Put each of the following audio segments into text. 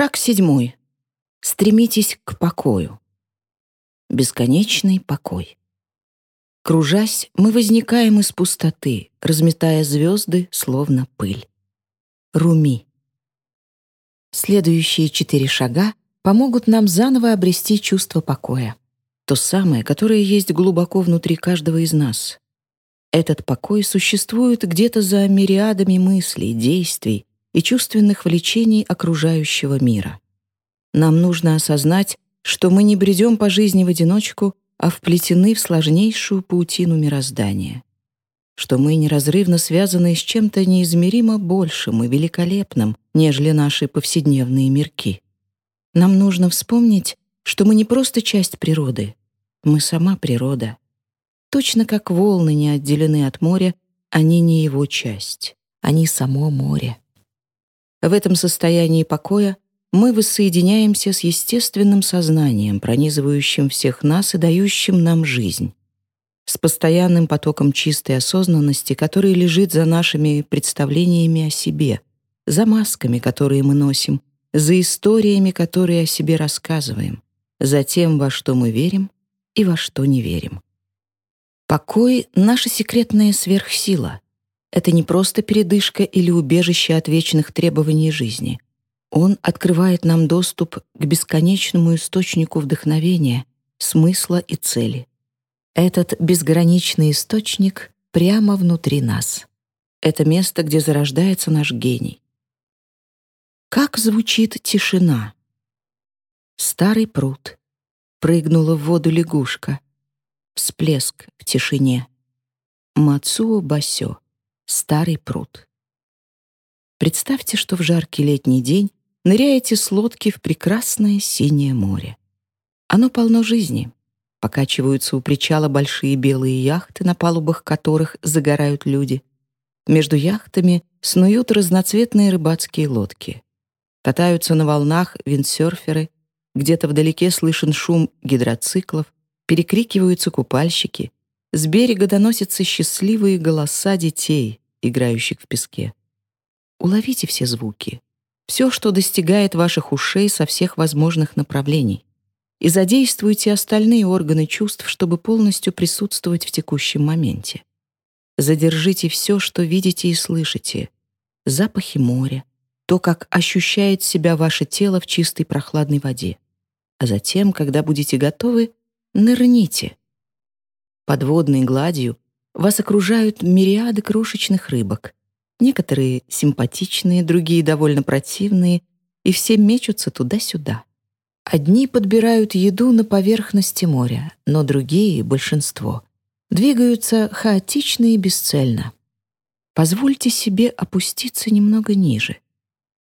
Шаг седьмой. Стремитесь к покою. Бесконечный покой. Кружась, мы возникаем из пустоты, разметая звезды, словно пыль. Руми. Следующие четыре шага помогут нам заново обрести чувство покоя. То самое, которое есть глубоко внутри каждого из нас. Этот покой существует где-то за мириадами мыслей, действий и чувственных влечений окружающего мира. Нам нужно осознать, что мы не бредем по жизни в одиночку, а вплетены в сложнейшую паутину мироздания. Что мы неразрывно связаны с чем-то неизмеримо большим и великолепным, нежели наши повседневные мирки. Нам нужно вспомнить, что мы не просто часть природы, мы сама природа. Точно как волны не отделены от моря, они не его часть, они само море. В этом состоянии покоя мы воссоединяемся с естественным сознанием, пронизывающим всех нас и дающим нам жизнь. С постоянным потоком чистой осознанности, который лежит за нашими представлениями о себе, за масками, которые мы носим, за историями, которые о себе рассказываем, за тем, во что мы верим и во что не верим. Покой — наша секретная сверхсила. Это не просто передышка или убежище от вечных требований жизни — он открывает нам доступ к бесконечному источнику вдохновения, смысла и цели. Этот безграничный источник прямо внутри нас. Это место, где зарождается наш гений. Как звучит тишина? Старый пруд. Прыгнула в воду лягушка. Всплеск в тишине. Мацуо Басё. Старый пруд. Представьте, что в жаркий летний день ныряете с лодки в прекрасное синее море. Оно полно жизни. Покачиваются у причала большие белые яхты, на палубах которых загорают люди. Между яхтами снуют разноцветные рыбацкие лодки. Катаются на волнах виндсерферы, где-то вдалеке слышен шум гидроциклов, перекрикиваются купальщики, с берега доносятся счастливые голоса детей, играющих в песке. Уловите все звуки все, что достигает ваших ушей со всех возможных направлений, и задействуйте остальные органы чувств, чтобы полностью присутствовать в текущем моменте. Задержите все, что видите и слышите. Запахи моря, то, как ощущает себя ваше тело в чистой прохладной воде. А затем, когда будете готовы, нырните. Подводной гладью вас окружают мириады крошечных рыбок — Некоторые симпатичные, другие довольно противные, и все мечутся туда-сюда. Одни подбирают еду на поверхности моря, но другие, большинство, двигаются хаотично и бесцельно. Позвольте себе опуститься немного ниже.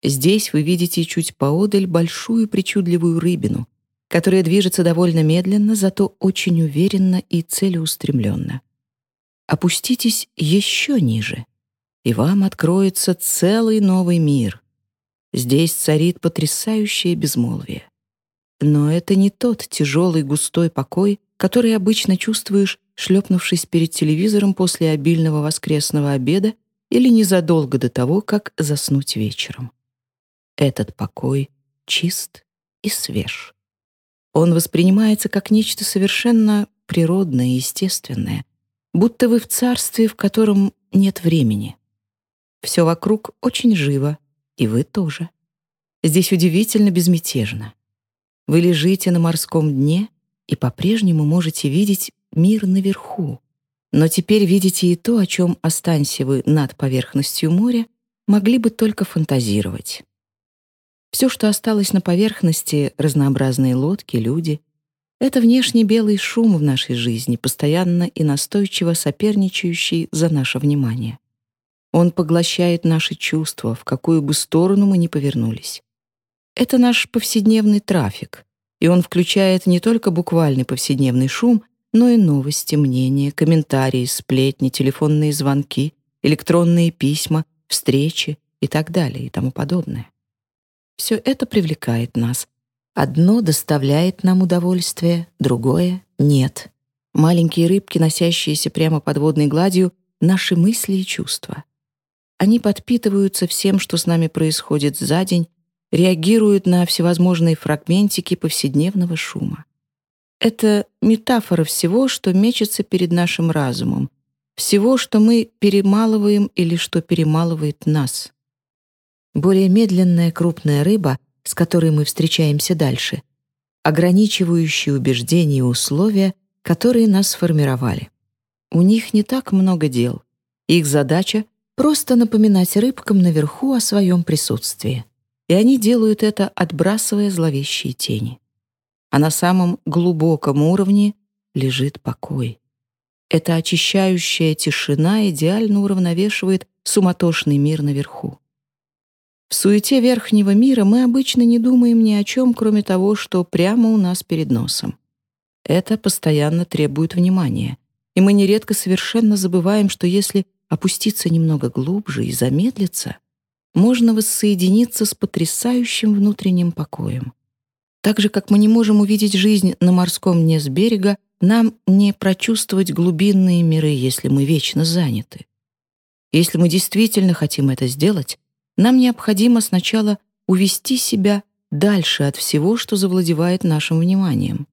Здесь вы видите чуть поодаль большую причудливую рыбину, которая движется довольно медленно, зато очень уверенно и целеустремленно. Опуститесь еще ниже и вам откроется целый новый мир. Здесь царит потрясающее безмолвие. Но это не тот тяжелый густой покой, который обычно чувствуешь, шлепнувшись перед телевизором после обильного воскресного обеда или незадолго до того, как заснуть вечером. Этот покой чист и свеж. Он воспринимается как нечто совершенно природное и естественное, будто вы в царстве, в котором нет времени. Все вокруг очень живо, и вы тоже. Здесь удивительно безмятежно. Вы лежите на морском дне и по-прежнему можете видеть мир наверху. Но теперь видите и то, о чем останься вы над поверхностью моря, могли бы только фантазировать. Все, что осталось на поверхности, разнообразные лодки, люди — это внешний белый шум в нашей жизни, постоянно и настойчиво соперничающий за наше внимание. Он поглощает наши чувства, в какую бы сторону мы ни повернулись. Это наш повседневный трафик, и он включает не только буквальный повседневный шум, но и новости, мнения, комментарии, сплетни, телефонные звонки, электронные письма, встречи и так далее и тому подобное. Все это привлекает нас. Одно доставляет нам удовольствие, другое — нет. Маленькие рыбки, носящиеся прямо под водной гладью, — наши мысли и чувства. Они подпитываются всем, что с нами происходит за день, реагируют на всевозможные фрагментики повседневного шума. Это метафора всего, что мечется перед нашим разумом, всего, что мы перемалываем или что перемалывает нас. Более медленная крупная рыба, с которой мы встречаемся дальше, ограничивающие убеждения и условия, которые нас сформировали. У них не так много дел. Их задача — просто напоминать рыбкам наверху о своем присутствии. И они делают это, отбрасывая зловещие тени. А на самом глубоком уровне лежит покой. Эта очищающая тишина идеально уравновешивает суматошный мир наверху. В суете верхнего мира мы обычно не думаем ни о чем, кроме того, что прямо у нас перед носом. Это постоянно требует внимания, и мы нередко совершенно забываем, что если опуститься немного глубже и замедлиться, можно воссоединиться с потрясающим внутренним покоем. Так же, как мы не можем увидеть жизнь на морском дне с берега, нам не прочувствовать глубинные миры, если мы вечно заняты. Если мы действительно хотим это сделать, нам необходимо сначала увести себя дальше от всего, что завладевает нашим вниманием.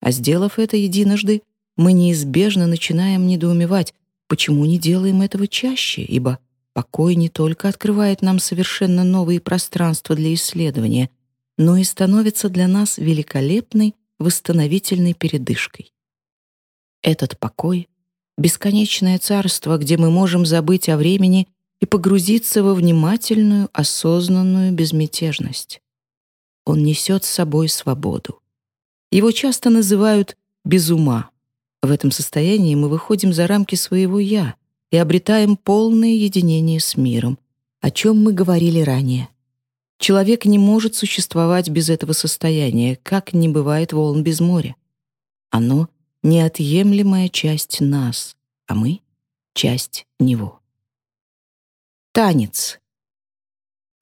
А сделав это единожды, мы неизбежно начинаем недоумевать, почему не делаем этого чаще, ибо покой не только открывает нам совершенно новые пространства для исследования, но и становится для нас великолепной восстановительной передышкой. Этот покой — бесконечное царство, где мы можем забыть о времени и погрузиться во внимательную, осознанную безмятежность. Он несет с собой свободу. Его часто называют «без ума». В этом состоянии мы выходим за рамки своего «я» и обретаем полное единение с миром, о чем мы говорили ранее. Человек не может существовать без этого состояния, как не бывает волн без моря. Оно — неотъемлемая часть нас, а мы — часть него. Танец.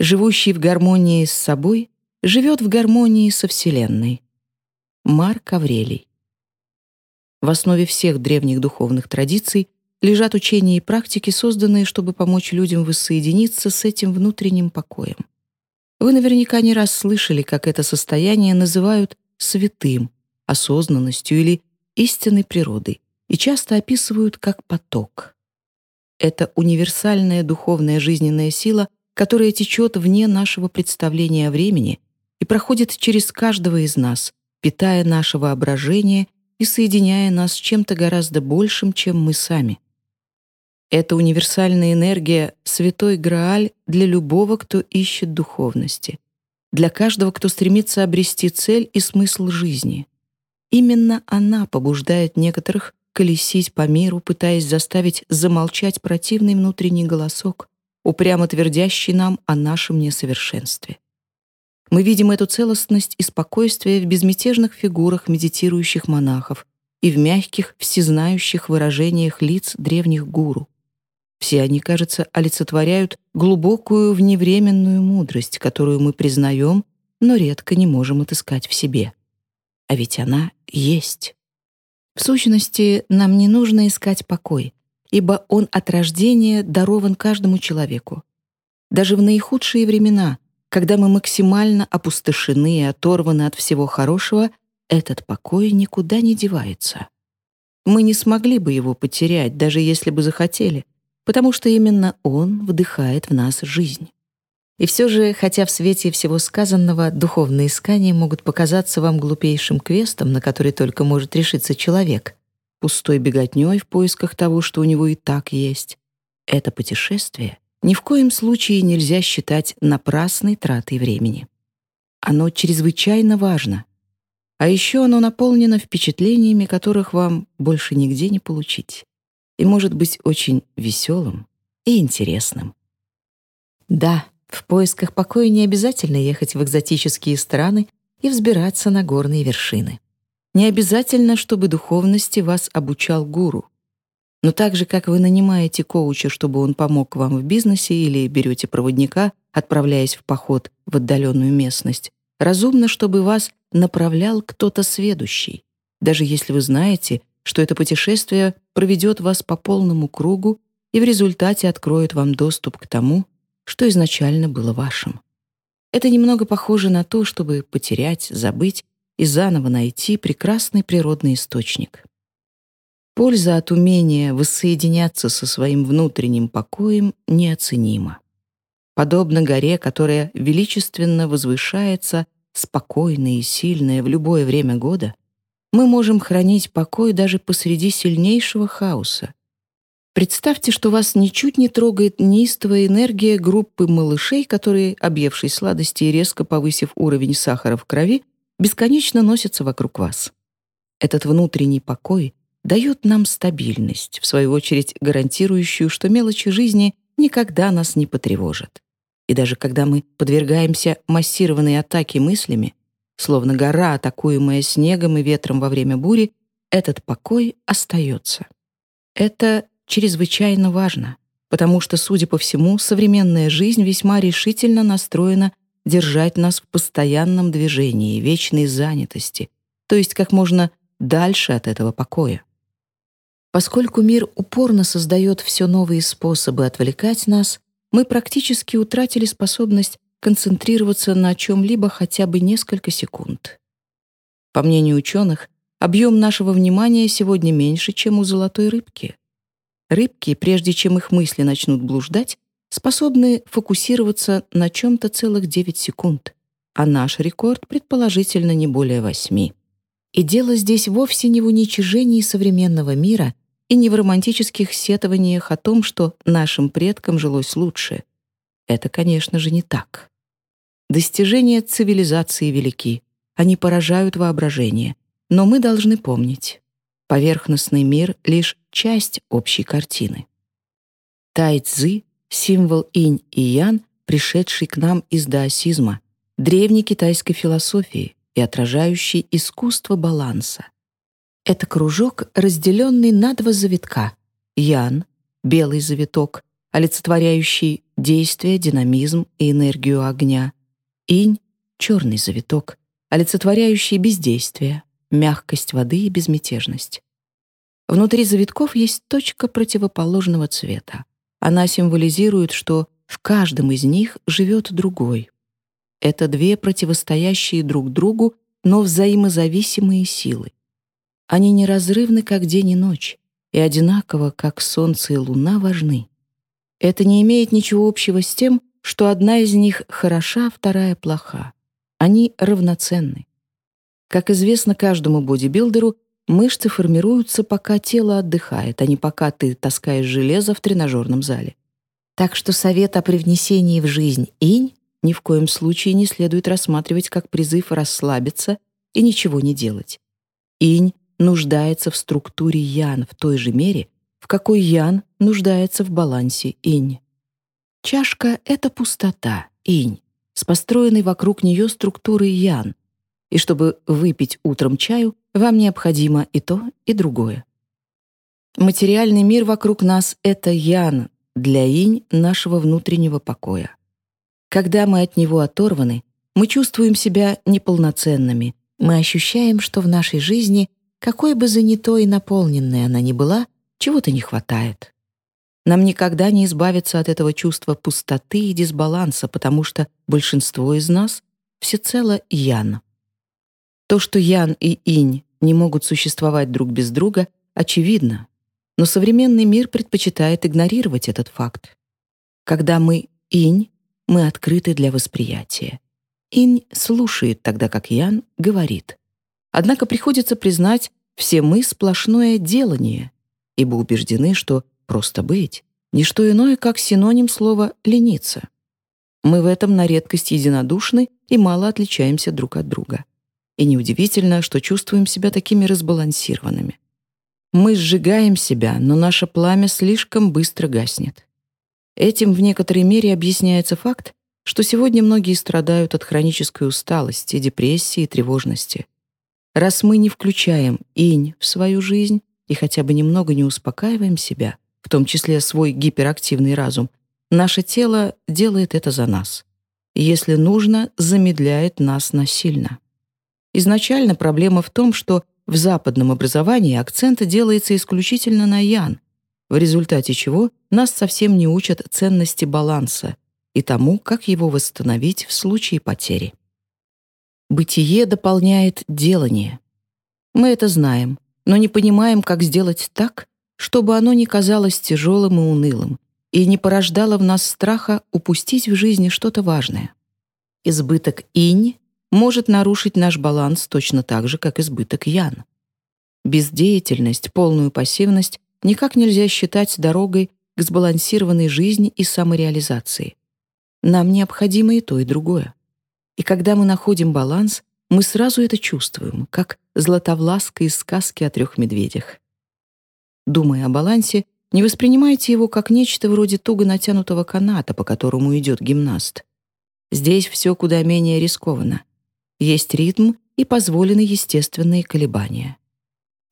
Живущий в гармонии с собой живет в гармонии со Вселенной. Марк Аврелий. В основе всех древних духовных традиций лежат учения и практики, созданные, чтобы помочь людям воссоединиться с этим внутренним покоем. Вы наверняка не раз слышали, как это состояние называют святым, осознанностью или истинной природой, и часто описывают как поток. Это универсальная духовная жизненная сила, которая течет вне нашего представления о времени и проходит через каждого из нас, питая наше воображение и соединяя нас с чем-то гораздо большим, чем мы сами. Это универсальная энергия — святой Грааль для любого, кто ищет духовности, для каждого, кто стремится обрести цель и смысл жизни. Именно она побуждает некоторых колесить по миру, пытаясь заставить замолчать противный внутренний голосок, упрямо твердящий нам о нашем несовершенстве. Мы видим эту целостность и спокойствие в безмятежных фигурах медитирующих монахов и в мягких, всезнающих выражениях лиц древних гуру. Все они, кажется, олицетворяют глубокую вневременную мудрость, которую мы признаем, но редко не можем отыскать в себе. А ведь она есть. В сущности, нам не нужно искать покой, ибо он от рождения дарован каждому человеку. Даже в наихудшие времена, когда мы максимально опустошены и оторваны от всего хорошего, этот покой никуда не девается. Мы не смогли бы его потерять, даже если бы захотели, потому что именно он вдыхает в нас жизнь. И все же, хотя в свете всего сказанного духовные искания могут показаться вам глупейшим квестом, на который только может решиться человек, пустой беготней в поисках того, что у него и так есть, это путешествие ни в коем случае нельзя считать напрасной тратой времени. Оно чрезвычайно важно. А еще оно наполнено впечатлениями, которых вам больше нигде не получить. И может быть очень веселым и интересным. Да, в поисках покоя не обязательно ехать в экзотические страны и взбираться на горные вершины. Не обязательно, чтобы духовности вас обучал гуру. Но так же, как вы нанимаете коуча, чтобы он помог вам в бизнесе или берете проводника, отправляясь в поход в отдаленную местность, разумно, чтобы вас направлял кто-то сведущий, даже если вы знаете, что это путешествие проведет вас по полному кругу и в результате откроет вам доступ к тому, что изначально было вашим. Это немного похоже на то, чтобы потерять, забыть и заново найти прекрасный природный источник. Польза от умения воссоединяться со своим внутренним покоем неоценима. Подобно горе, которая величественно возвышается, спокойная и сильная в любое время года, мы можем хранить покой даже посреди сильнейшего хаоса. Представьте, что вас ничуть не трогает неистовая энергия группы малышей, которые, объевшись сладости и резко повысив уровень сахара в крови, бесконечно носятся вокруг вас. Этот внутренний покой дает нам стабильность, в свою очередь гарантирующую, что мелочи жизни никогда нас не потревожат. И даже когда мы подвергаемся массированной атаке мыслями, словно гора, атакуемая снегом и ветром во время бури, этот покой остается. Это чрезвычайно важно, потому что, судя по всему, современная жизнь весьма решительно настроена держать нас в постоянном движении, вечной занятости, то есть как можно дальше от этого покоя. Поскольку мир упорно создает все новые способы отвлекать нас, мы практически утратили способность концентрироваться на чем-либо хотя бы несколько секунд. По мнению ученых, объем нашего внимания сегодня меньше, чем у золотой рыбки. Рыбки, прежде чем их мысли начнут блуждать, способны фокусироваться на чем-то целых 9 секунд, а наш рекорд предположительно не более 8. И дело здесь вовсе не в уничижении современного мира и не в романтических сетованиях о том, что нашим предкам жилось лучше. Это, конечно же, не так. Достижения цивилизации велики, они поражают воображение, но мы должны помнить, поверхностный мир — лишь часть общей картины. Тай-цзы — символ инь и ян, пришедший к нам из даосизма, древней китайской философии и отражающий искусство баланса. Это кружок, разделенный на два завитка. Ян — белый завиток, олицетворяющий действие, динамизм и энергию огня, Инь — черный завиток, олицетворяющий бездействие, мягкость воды и безмятежность. Внутри завитков есть точка противоположного цвета. Она символизирует, что в каждом из них живет другой. Это две противостоящие друг другу, но взаимозависимые силы. Они неразрывны, как день и ночь, и одинаково, как солнце и луна, важны. Это не имеет ничего общего с тем, что одна из них хороша, а вторая плоха. Они равноценны. Как известно каждому бодибилдеру, мышцы формируются, пока тело отдыхает, а не пока ты таскаешь железо в тренажерном зале. Так что совет о привнесении в жизнь инь ни в коем случае не следует рассматривать как призыв расслабиться и ничего не делать. Инь нуждается в структуре ян в той же мере, в какой ян нуждается в балансе инь. Чашка — это пустота, инь, с построенной вокруг нее структурой ян. И чтобы выпить утром чаю, вам необходимо и то, и другое. Материальный мир вокруг нас — это ян для инь нашего внутреннего покоя. Когда мы от него оторваны, мы чувствуем себя неполноценными, мы ощущаем, что в нашей жизни, какой бы занятой и наполненной она ни была, чего-то не хватает. Нам никогда не избавиться от этого чувства пустоты и дисбаланса, потому что большинство из нас всецело ян. То, что ян и инь не могут существовать друг без друга, очевидно, но современный мир предпочитает игнорировать этот факт. Когда мы инь, мы открыты для восприятия. Инь слушает, тогда как ян говорит. Однако приходится признать, все мы сплошное делание, ибо убеждены, что Просто быть — не что иное, как синоним слова «лениться». Мы в этом на редкость единодушны и мало отличаемся друг от друга. И неудивительно, что чувствуем себя такими разбалансированными. Мы сжигаем себя, но наше пламя слишком быстро гаснет. Этим в некоторой мере объясняется факт, что сегодня многие страдают от хронической усталости, депрессии и тревожности. Раз мы не включаем инь в свою жизнь и хотя бы немного не успокаиваем себя, в том числе свой гиперактивный разум, наше тело делает это за нас. Если нужно, замедляет нас насильно. Изначально проблема в том, что в западном образовании акцент делается исключительно на ян, в результате чего нас совсем не учат ценности баланса, и тому, как его восстановить в случае потери. Бытие дополняет делание. Мы это знаем, но не понимаем, как сделать так, чтобы оно не казалось тяжелым и унылым и не порождало в нас страха упустить в жизни что-то важное. Избыток инь может нарушить наш баланс точно так же, как избыток ян. Бездеятельность, полную пассивность никак нельзя считать дорогой к сбалансированной жизни и самореализации. Нам необходимо и то, и другое. И когда мы находим баланс, мы сразу это чувствуем, как Златовласка из сказки о трех медведях. Думая о балансе, не воспринимайте его как нечто вроде туго натянутого каната, по которому идет гимнаст. Здесь все куда менее рискованно. Есть ритм и позволены естественные колебания.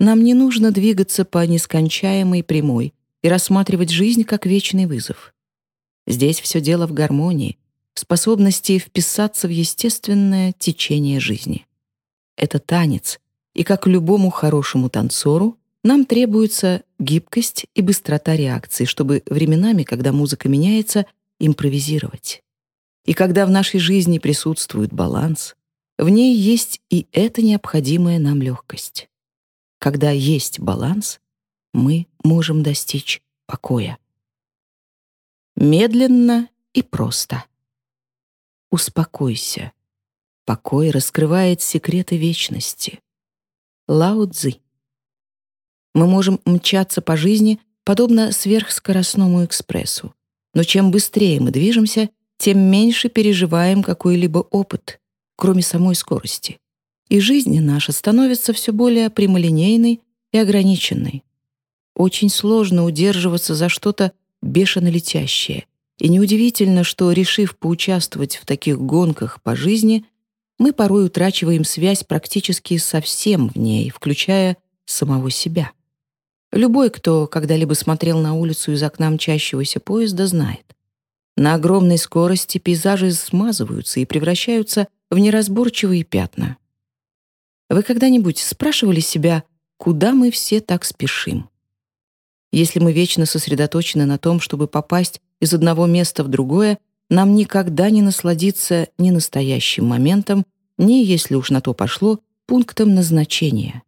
Нам не нужно двигаться по нескончаемой прямой и рассматривать жизнь как вечный вызов. Здесь все дело в гармонии, в способности вписаться в естественное течение жизни. Это танец, и как любому хорошему танцору, нам требуется гибкость и быстрота реакции, чтобы временами, когда музыка меняется, импровизировать. И когда в нашей жизни присутствует баланс, в ней есть и эта необходимая нам легкость. Когда есть баланс, мы можем достичь покоя. Медленно и просто. Успокойся. Покой раскрывает секреты вечности. Лао Цзи. Мы можем мчаться по жизни, подобно сверхскоростному экспрессу. Но чем быстрее мы движемся, тем меньше переживаем какой-либо опыт, кроме самой скорости. И жизнь наша становится все более прямолинейной и ограниченной. Очень сложно удерживаться за что-то бешено летящее. И неудивительно, что, решив поучаствовать в таких гонках по жизни, мы порой утрачиваем связь практически со всем в ней, включая самого себя. Любой, кто когда-либо смотрел на улицу из окна мчащегося поезда, знает. На огромной скорости пейзажи смазываются и превращаются в неразборчивые пятна. Вы когда-нибудь спрашивали себя, куда мы все так спешим? Если мы вечно сосредоточены на том, чтобы попасть из одного места в другое, нам никогда не насладиться ни настоящим моментом, ни, если уж на то пошло, пунктом назначения.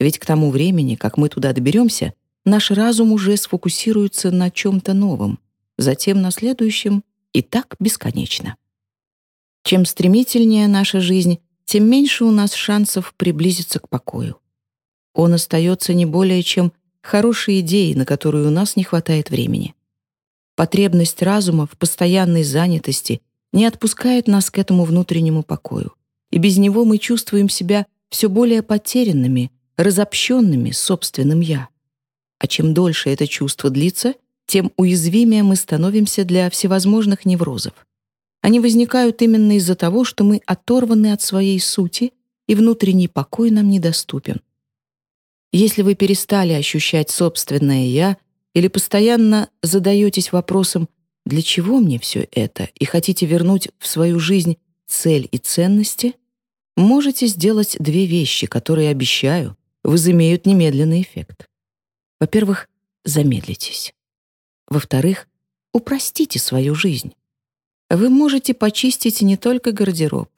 Ведь к тому времени, как мы туда доберемся, наш разум уже сфокусируется на чем-то новом, затем на следующем, и так бесконечно. Чем стремительнее наша жизнь, тем меньше у нас шансов приблизиться к покою. Он остается не более чем хорошей идеей, на которую у нас не хватает времени. Потребность разума в постоянной занятости не отпускает нас к этому внутреннему покою, и без него мы чувствуем себя все более потерянными, разобщенными собственным «я». А чем дольше это чувство длится, тем уязвимее мы становимся для всевозможных неврозов. Они возникают именно из-за того, что мы оторваны от своей сути, и внутренний покой нам недоступен. Если вы перестали ощущать собственное «я» или постоянно задаетесь вопросом «для чего мне все это?» и хотите вернуть в свою жизнь цель и ценности, можете сделать две вещи, которые, обещаю, возымеют немедленный эффект. Во-первых, замедлитесь. Во-вторых, упростите свою жизнь. Вы можете почистить не только гардероб.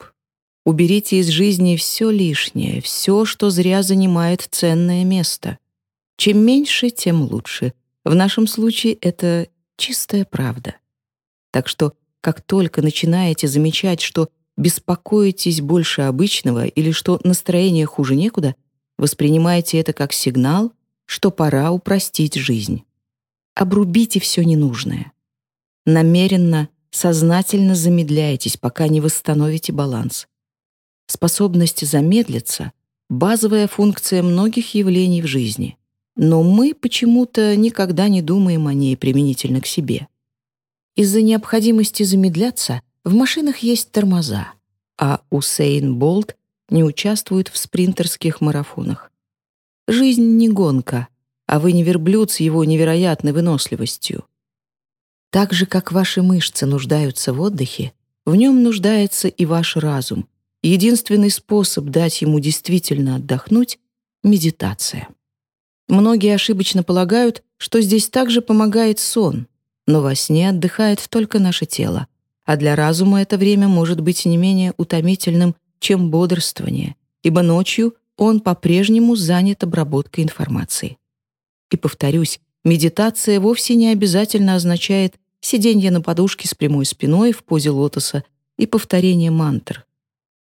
Уберите из жизни все лишнее, все, что зря занимает ценное место. Чем меньше, тем лучше. В нашем случае это чистая правда. Так что, как только начинаете замечать, что беспокоитесь больше обычного или что настроение хуже некуда, воспринимайте это как сигнал, что пора упростить жизнь. Обрубите все ненужное. Намеренно сознательно замедляетесь, пока не восстановите баланс. Способность замедлиться — базовая функция многих явлений в жизни, но мы почему-то никогда не думаем о ней применительно к себе. Из-за необходимости замедляться в машинах есть тормоза, а Усейн Болт не участвует в спринтерских марафонах. Жизнь не гонка, а вы не верблюд с его невероятной выносливостью. Так же, как ваши мышцы нуждаются в отдыхе, в нем нуждается и ваш разум. Единственный способ дать ему действительно отдохнуть — медитация. Многие ошибочно полагают, что здесь также помогает сон, но во сне отдыхает только наше тело, а для разума это время может быть не менее утомительным, чем бодрствование, ибо ночью он по-прежнему занят обработкой информации. И повторюсь, медитация вовсе не обязательно означает сиденье на подушке с прямой спиной в позе лотоса и повторение мантр.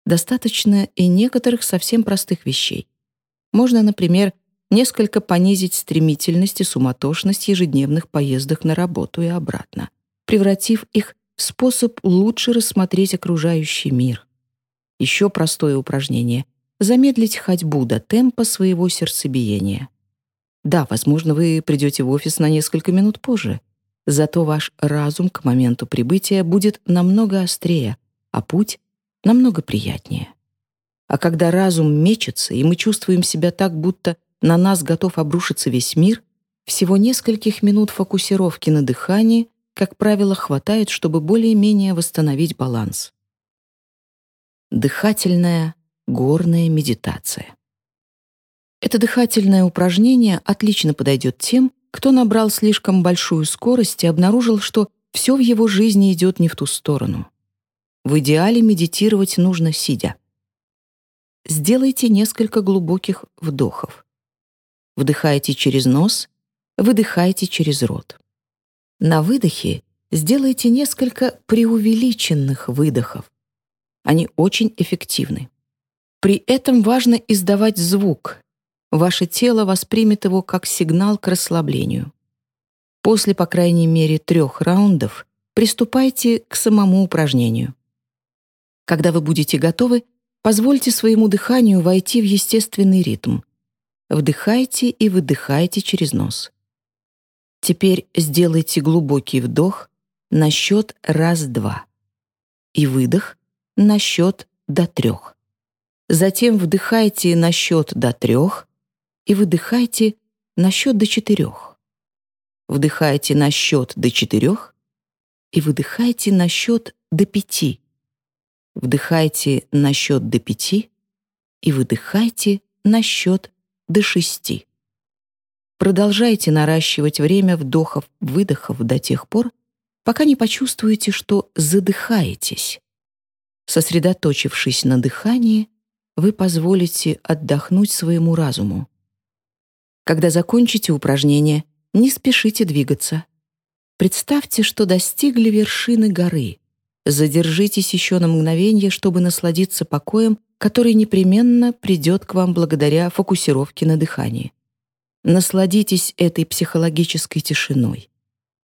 Достаточно и некоторых совсем простых вещей. Можно, например, несколько понизить стремительность и суматошность ежедневных поездок на работу и обратно, превратив их в способ лучше рассмотреть окружающий мир. Еще простое упражнение — замедлить ходьбу до темпа своего сердцебиения. Да, возможно, вы придете в офис на несколько минут позже, зато ваш разум к моменту прибытия будет намного острее, а путь — намного приятнее. А когда разум мечется, и мы чувствуем себя так, будто на нас готов обрушиться весь мир, всего нескольких минут фокусировки на дыхании, как правило, хватает, чтобы более-менее восстановить баланс. Дыхательная горная медитация. Это дыхательное упражнение отлично подойдет тем, кто набрал слишком большую скорость и обнаружил, что все в его жизни идет не в ту сторону. В идеале медитировать нужно сидя. Сделайте несколько глубоких вдохов. Вдыхайте через нос, выдыхайте через рот. На выдохе сделайте несколько преувеличенных выдохов. Они очень эффективны. При этом важно издавать звук, ваше тело воспримет его как сигнал к расслаблению. После, по крайней мере, трех раундов приступайте к самому упражнению. Когда вы будете готовы, позвольте своему дыханию войти в естественный ритм. Вдыхайте и выдыхайте через нос. Теперь сделайте глубокий вдох на счет раз-два и выдох на счет до трех. Затем вдыхайте на счет до трех и выдыхайте на счет до четырех. Вдыхайте на счет до четырех и выдыхайте на счет до пяти. Вдыхайте на счет до пяти и выдыхайте на счет до шести. Продолжайте наращивать время вдохов-выдохов до тех пор, пока не почувствуете, что задыхаетесь. Сосредоточившись на дыхании, вы позволите отдохнуть своему разуму. Когда закончите упражнение, не спешите двигаться. Представьте, что достигли вершины горы. Задержитесь еще на мгновение, чтобы насладиться покоем, который непременно придет к вам благодаря фокусировке на дыхании. Насладитесь этой психологической тишиной.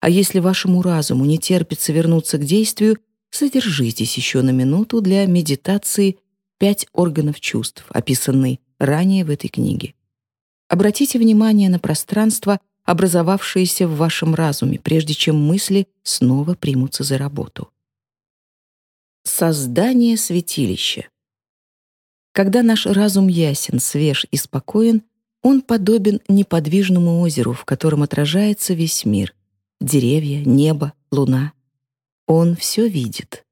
А если вашему разуму не терпится вернуться к действию, задержитесь еще на минуту для медитации «Пять органов чувств», описанной ранее в этой книге. Обратите внимание на пространство, образовавшееся в вашем разуме, прежде чем мысли снова примутся за работу. Создание святилища. Когда наш разум ясен, свеж и спокоен, он подобен неподвижному озеру, в котором отражается весь мир — деревья, небо, луна. Он все видит.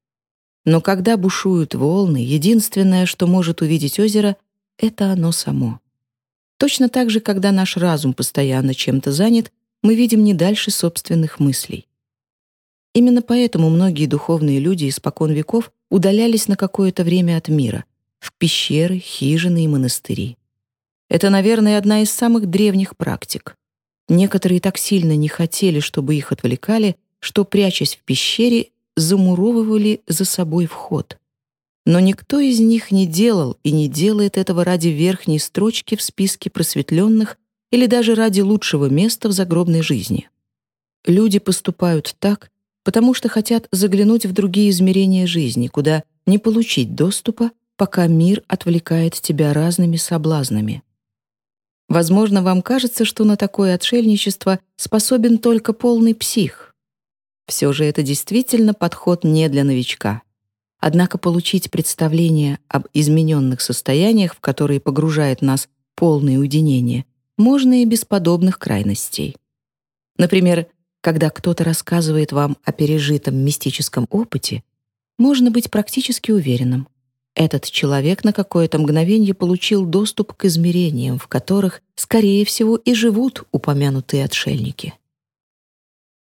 Но когда бушуют волны, единственное, что может увидеть озеро, — это оно само. Точно так же, когда наш разум постоянно чем-то занят, мы видим не дальше собственных мыслей. Именно поэтому многие духовные люди испокон веков удалялись на какое-то время от мира, в пещеры, хижины и монастыри. Это, наверное, одна из самых древних практик. Некоторые так сильно не хотели, чтобы их отвлекали, что, прячась в пещере, замуровывали за собой вход. Но никто из них не делал и не делает этого ради верхней строчки в списке просветленных или даже ради лучшего места в загробной жизни. Люди поступают так, потому что хотят заглянуть в другие измерения жизни, куда не получить доступа, пока мир отвлекает тебя разными соблазнами. Возможно, вам кажется, что на такое отшельничество способен только полный псих. Все же это действительно подход не для новичка. Однако получить представление об измененных состояниях, в которые погружает нас полное уединение, можно и без подобных крайностей. Например, когда кто-то рассказывает вам о пережитом мистическом опыте, можно быть практически уверенным. Этот человек на какое-то мгновение получил доступ к измерениям, в которых, скорее всего, и живут упомянутые отшельники.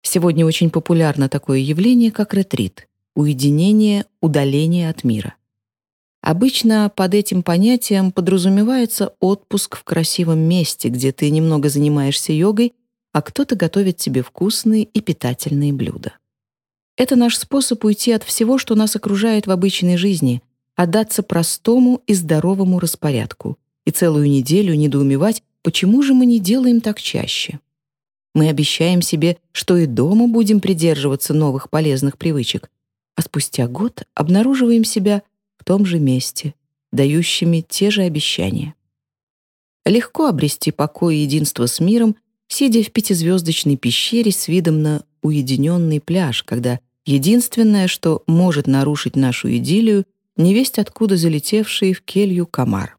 Сегодня очень популярно такое явление, как ретрит уединение, удаление от мира. Обычно под этим понятием подразумевается отпуск в красивом месте, где ты немного занимаешься йогой, а кто-то готовит тебе вкусные и питательные блюда. Это наш способ уйти от всего, что нас окружает в обычной жизни, отдаться простому и здоровому распорядку и целую неделю недоумевать, почему же мы не делаем так чаще. Мы обещаем себе, что и дома будем придерживаться новых полезных привычек, а спустя год обнаруживаем себя в том же месте, дающими те же обещания. Легко обрести покой и единство с миром, сидя в пятизвездочной пещере с видом на уединенный пляж, когда единственное, что может нарушить нашу идиллию, невесть откуда залетевший в келью комар.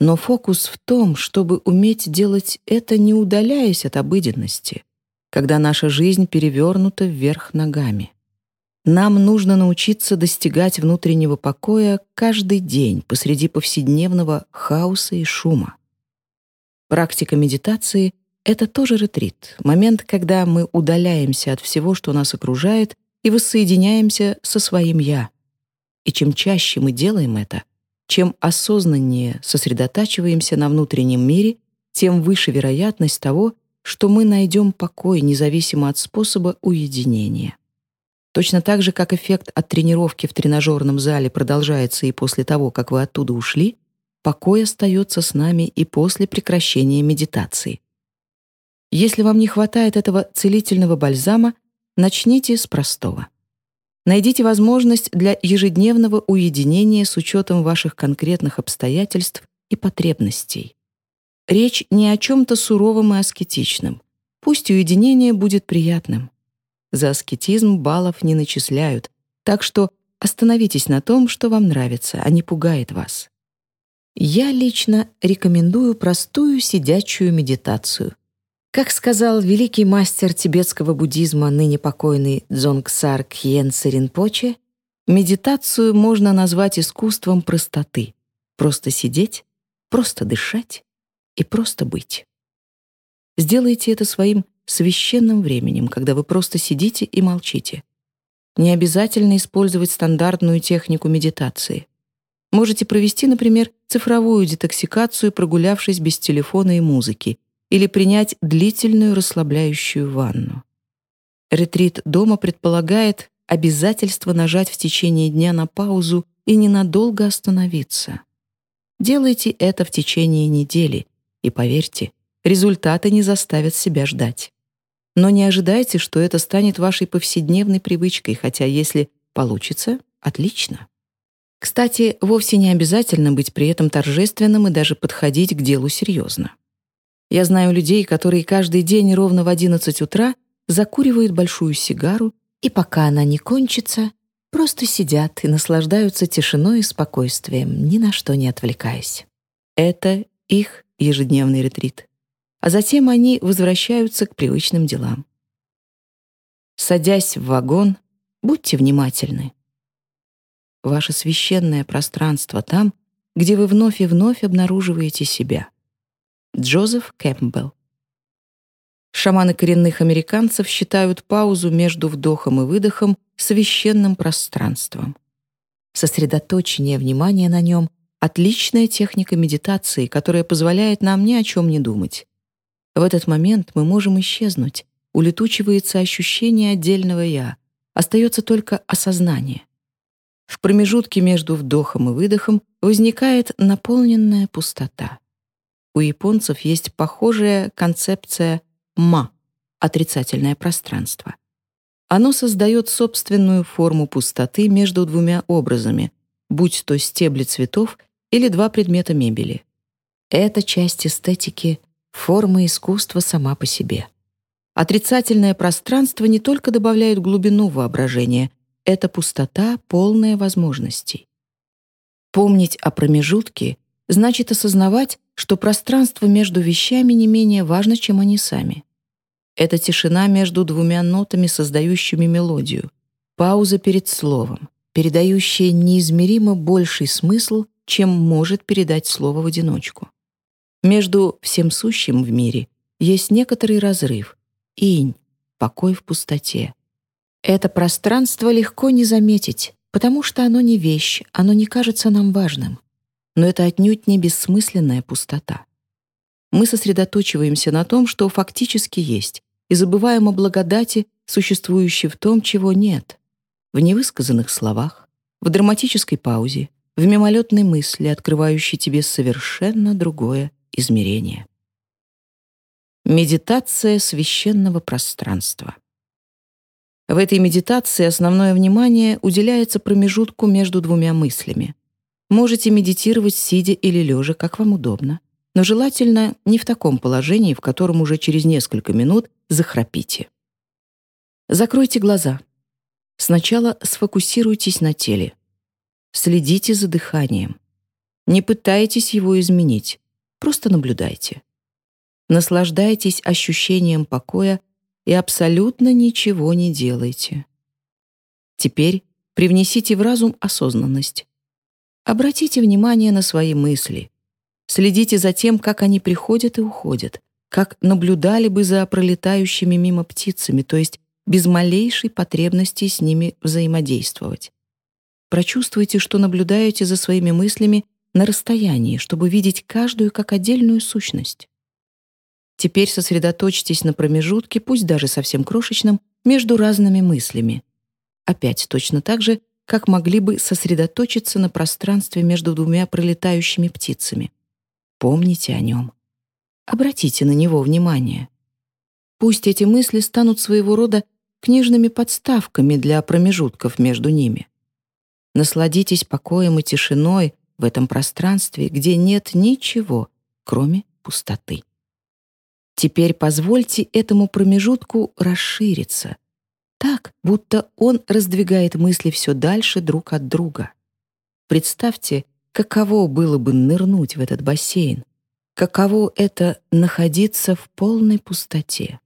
Но фокус в том, чтобы уметь делать это, не удаляясь от обыденности, когда наша жизнь перевернута вверх ногами. Нам нужно научиться достигать внутреннего покоя каждый день посреди повседневного хаоса и шума. Практика медитации — это тоже ретрит, момент, когда мы удаляемся от всего, что нас окружает, и воссоединяемся со своим «я». И чем чаще мы делаем это, чем осознаннее сосредотачиваемся на внутреннем мире, тем выше вероятность того, что мы найдем покой независимо от способа уединения. Точно так же, как эффект от тренировки в тренажерном зале продолжается и после того, как вы оттуда ушли, покой остается с нами и после прекращения медитации. Если вам не хватает этого целительного бальзама, начните с простого. Найдите возможность для ежедневного уединения с учетом ваших конкретных обстоятельств и потребностей. Речь не о чем-то суровом и аскетичном. Пусть уединение будет приятным. За аскетизм баллов не начисляют, так что остановитесь на том, что вам нравится, а не пугает вас. Я лично рекомендую простую сидячую медитацию. Как сказал великий мастер тибетского буддизма, ныне покойный Дзонгсар Кьен Саринпоче, медитацию можно назвать искусством простоты. Просто сидеть, просто дышать и просто быть. Сделайте это своим священным временем, когда вы просто сидите и молчите. Не обязательно использовать стандартную технику медитации. Можете провести, например, цифровую детоксикацию, прогулявшись без телефона и музыки, или принять длительную расслабляющую ванну. Ретрит дома предполагает обязательство нажать в течение дня на паузу и ненадолго остановиться. Делайте это в течение недели, и поверьте, результаты не заставят себя ждать. Но не ожидайте, что это станет вашей повседневной привычкой, хотя если получится, отлично. Кстати, вовсе не обязательно быть при этом торжественным и даже подходить к делу серьезно. Я знаю людей, которые каждый день ровно в 11 утра закуривают большую сигару, и пока она не кончится, просто сидят и наслаждаются тишиной и спокойствием, ни на что не отвлекаясь. Это их ежедневный ретрит а затем они возвращаются к привычным делам. Садясь в вагон, будьте внимательны. Ваше священное пространство там, где вы вновь и вновь обнаруживаете себя. Джозеф Кэмпбелл Шаманы коренных американцев считают паузу между вдохом и выдохом священным пространством. Сосредоточение внимания на нем — отличная техника медитации, которая позволяет нам ни о чем не думать. В этот момент мы можем исчезнуть, улетучивается ощущение отдельного «я», остается только осознание. В промежутке между вдохом и выдохом возникает наполненная пустота. У японцев есть похожая концепция «ма» — отрицательное пространство. Оно создает собственную форму пустоты между двумя образами, будь то стебли цветов или два предмета мебели. Эта часть эстетики форма искусства сама по себе. Отрицательное пространство не только добавляет глубину воображения, это пустота, полная возможностей. Помнить о промежутке значит осознавать, что пространство между вещами не менее важно, чем они сами. Это тишина между двумя нотами, создающими мелодию, пауза перед словом, передающая неизмеримо больший смысл, чем может передать слово в одиночку. Между всем сущим в мире есть некоторый разрыв, инь, покой в пустоте. Это пространство легко не заметить, потому что оно не вещь, оно не кажется нам важным. Но это отнюдь не бессмысленная пустота. Мы сосредоточиваемся на том, что фактически есть, и забываем о благодати, существующей в том, чего нет, в невысказанных словах, в драматической паузе, в мимолетной мысли, открывающей тебе совершенно другое измерение. Медитация священного пространства. В этой медитации основное внимание уделяется промежутку между двумя мыслями. Можете медитировать сидя или лежа, как вам удобно, но желательно не в таком положении, в котором уже через несколько минут захрапите. Закройте глаза. Сначала сфокусируйтесь на теле. Следите за дыханием. Не пытайтесь его изменить, просто наблюдайте. Наслаждайтесь ощущением покоя и абсолютно ничего не делайте. Теперь привнесите в разум осознанность. Обратите внимание на свои мысли. Следите за тем, как они приходят и уходят, как наблюдали бы за пролетающими мимо птицами, то есть без малейшей потребности с ними взаимодействовать. Прочувствуйте, что наблюдаете за своими мыслями на расстоянии, чтобы видеть каждую как отдельную сущность. Теперь сосредоточьтесь на промежутке, пусть даже совсем крошечном, между разными мыслями. Опять точно так же, как могли бы сосредоточиться на пространстве между двумя пролетающими птицами. Помните о нем. Обратите на него внимание. Пусть эти мысли станут своего рода книжными подставками для промежутков между ними. Насладитесь покоем и тишиной в этом пространстве, где нет ничего, кроме пустоты. Теперь позвольте этому промежутку расшириться, так, будто он раздвигает мысли все дальше друг от друга. Представьте, каково было бы нырнуть в этот бассейн, каково это находиться в полной пустоте.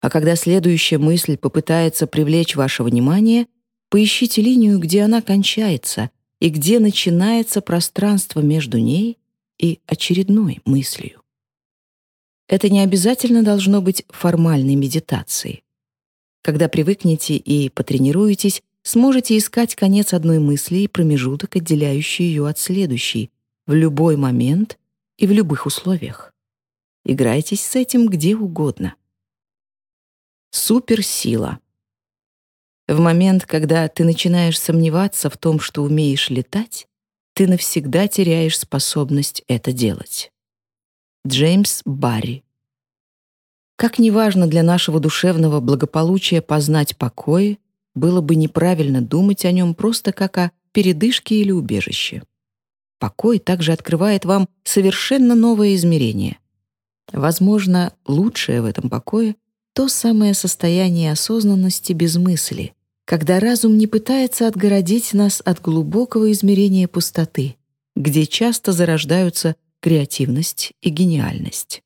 А когда следующая мысль попытается привлечь ваше внимание, поищите линию, где она кончается и где начинается пространство между ней и очередной мыслью. Это не обязательно должно быть формальной медитацией. Когда привыкнете и потренируетесь, сможете искать конец одной мысли и промежуток, отделяющий ее от следующей, в любой момент и в любых условиях. Играйтесь с этим где угодно. Суперсила. В момент, когда ты начинаешь сомневаться в том, что умеешь летать, ты навсегда теряешь способность это делать. Джеймс Барри. Как неважно для нашего душевного благополучия познать покой, было бы неправильно думать о нем просто как о передышке или убежище. Покой также открывает вам совершенно новое измерение. Возможно, лучшее в этом покое — то самое состояние осознанности без мысли, когда разум не пытается отгородить нас от глубокого измерения пустоты, где часто зарождаются креативность и гениальность.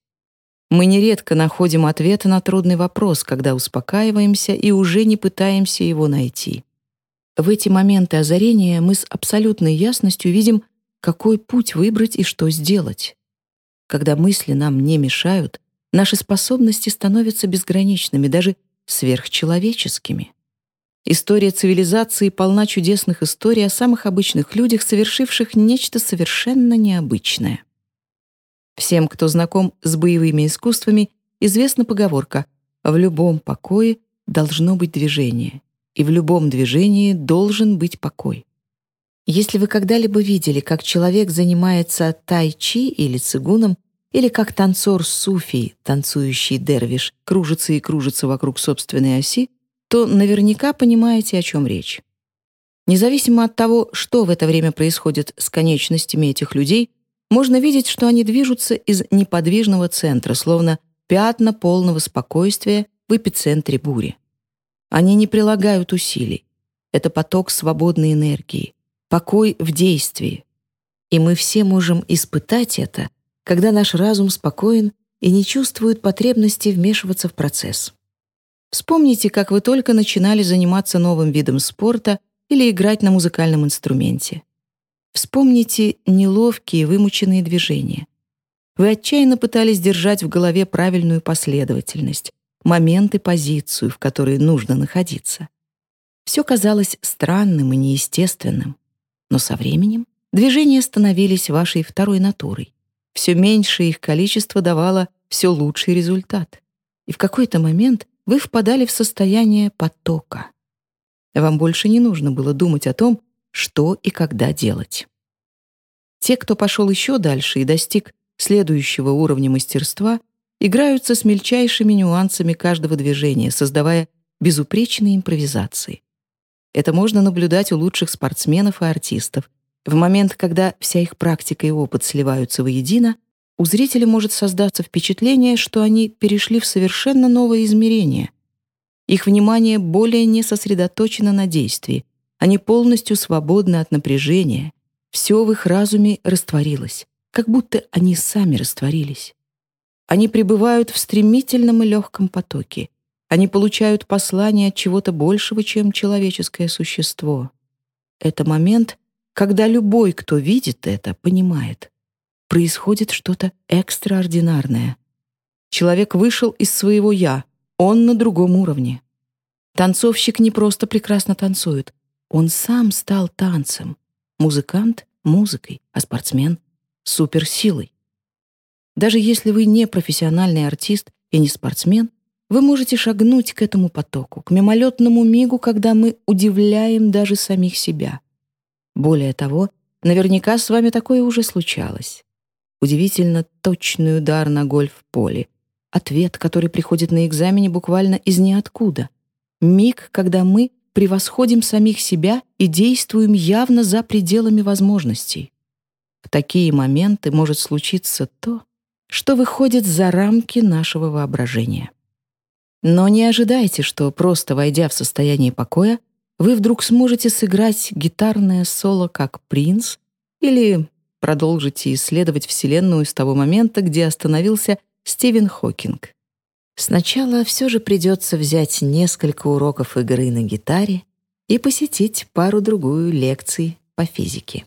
Мы нередко находим ответ на трудный вопрос, когда успокаиваемся и уже не пытаемся его найти. В эти моменты озарения мы с абсолютной ясностью видим, какой путь выбрать и что сделать. Когда мысли нам не мешают, наши способности становятся безграничными, даже сверхчеловеческими. История цивилизации полна чудесных историй о самых обычных людях, совершивших нечто совершенно необычное. Всем, кто знаком с боевыми искусствами, известна поговорка «в любом покое должно быть движение, и в любом движении должен быть покой». Если вы когда-либо видели, как человек занимается тай-чи или цигуном, или как танцор суфий, танцующий дервиш, кружится и кружится вокруг собственной оси, то наверняка понимаете, о чем речь. Независимо от того, что в это время происходит с конечностями этих людей, можно видеть, что они движутся из неподвижного центра, словно пятна полного спокойствия в эпицентре бури. Они не прилагают усилий. Это поток свободной энергии, покой в действии. И мы все можем испытать это, когда наш разум спокоен и не чувствует потребности вмешиваться в процесс. Вспомните, как вы только начинали заниматься новым видом спорта или играть на музыкальном инструменте. Вспомните неловкие, вымученные движения. Вы отчаянно пытались держать в голове правильную последовательность, момент и позицию, в которой нужно находиться. Все казалось странным и неестественным. Но со временем движения становились вашей второй натурой. Все меньшее их количество давало все лучший результат. И в какой-то момент вы впадали в состояние потока. Вам больше не нужно было думать о том, что и когда делать. Те, кто пошел еще дальше и достиг следующего уровня мастерства, играются с мельчайшими нюансами каждого движения, создавая безупречные импровизации. Это можно наблюдать у лучших спортсменов и артистов. В момент, когда вся их практика и опыт сливаются воедино, у зрителя может создаться впечатление, что они перешли в совершенно новое измерение. Их внимание более не сосредоточено на действии, они полностью свободны от напряжения. Все в их разуме растворилось, как будто они сами растворились. Они пребывают в стремительном и легком потоке. Они получают послание от чего-то большего, чем человеческое существо. Это момент, когда любой, кто видит это, понимает. Происходит что-то экстраординарное. Человек вышел из своего «я», он на другом уровне. Танцовщик не просто прекрасно танцует, он сам стал танцем. Музыкант — музыкой, а спортсмен — суперсилой. Даже если вы не профессиональный артист и не спортсмен, вы можете шагнуть к этому потоку, к мимолетному мигу, когда мы удивляем даже самих себя. Более того, наверняка с вами такое уже случалось. Удивительно точный удар на гольф-поле. Ответ, который приходит на экзамене буквально из ниоткуда. Миг, когда мы превосходим самих себя и действуем явно за пределами возможностей. В такие моменты может случиться то, что выходит за рамки нашего воображения. Но не ожидайте, что просто войдя в состояние покоя, вы вдруг сможете сыграть гитарное соло как принц или продолжите исследовать Вселенную с того момента, где остановился Стивен Хокинг. Сначала все же придется взять несколько уроков игры на гитаре и посетить пару-другую лекций по физике.